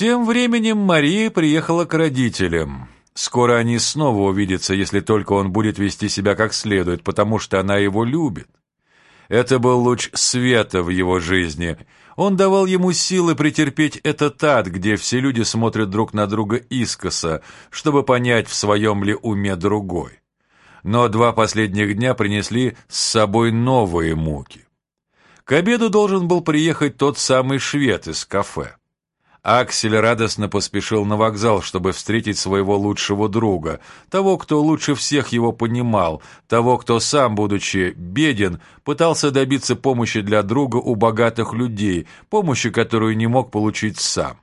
Тем временем Мария приехала к родителям. Скоро они снова увидятся, если только он будет вести себя как следует, потому что она его любит. Это был луч света в его жизни. Он давал ему силы претерпеть этот ад, где все люди смотрят друг на друга искоса, чтобы понять, в своем ли уме другой. Но два последних дня принесли с собой новые муки. К обеду должен был приехать тот самый швед из кафе. Аксель радостно поспешил на вокзал, чтобы встретить своего лучшего друга, того, кто лучше всех его понимал, того, кто сам, будучи беден, пытался добиться помощи для друга у богатых людей, помощи, которую не мог получить сам.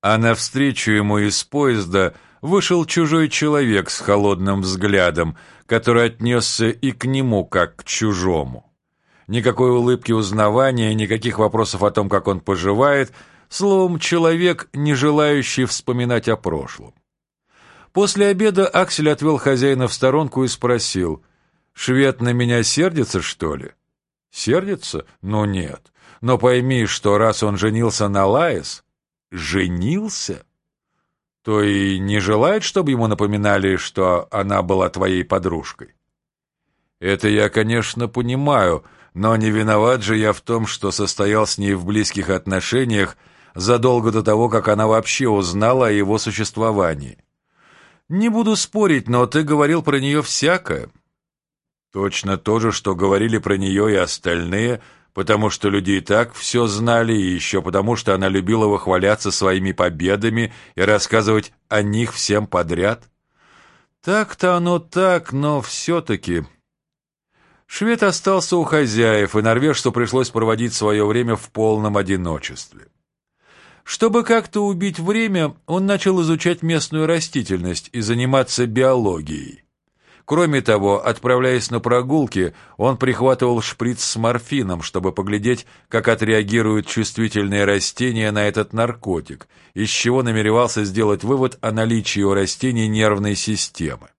А навстречу ему из поезда вышел чужой человек с холодным взглядом, который отнесся и к нему, как к чужому. Никакой улыбки узнавания, никаких вопросов о том, как он поживает – Словом, человек, не желающий вспоминать о прошлом. После обеда Аксель отвел хозяина в сторонку и спросил, «Швед на меня сердится, что ли?» «Сердится? Ну нет. Но пойми, что раз он женился на Лаис...» «Женился?» «То и не желает, чтобы ему напоминали, что она была твоей подружкой?» «Это я, конечно, понимаю, но не виноват же я в том, что состоял с ней в близких отношениях, задолго до того, как она вообще узнала о его существовании. Не буду спорить, но ты говорил про нее всякое. Точно то же, что говорили про нее и остальные, потому что люди и так все знали, и еще потому, что она любила выхваляться своими победами и рассказывать о них всем подряд. Так-то оно так, но все-таки... Швед остался у хозяев, и норвежцу пришлось проводить свое время в полном одиночестве. Чтобы как-то убить время, он начал изучать местную растительность и заниматься биологией. Кроме того, отправляясь на прогулки, он прихватывал шприц с морфином, чтобы поглядеть, как отреагируют чувствительные растения на этот наркотик, из чего намеревался сделать вывод о наличии у растений нервной системы.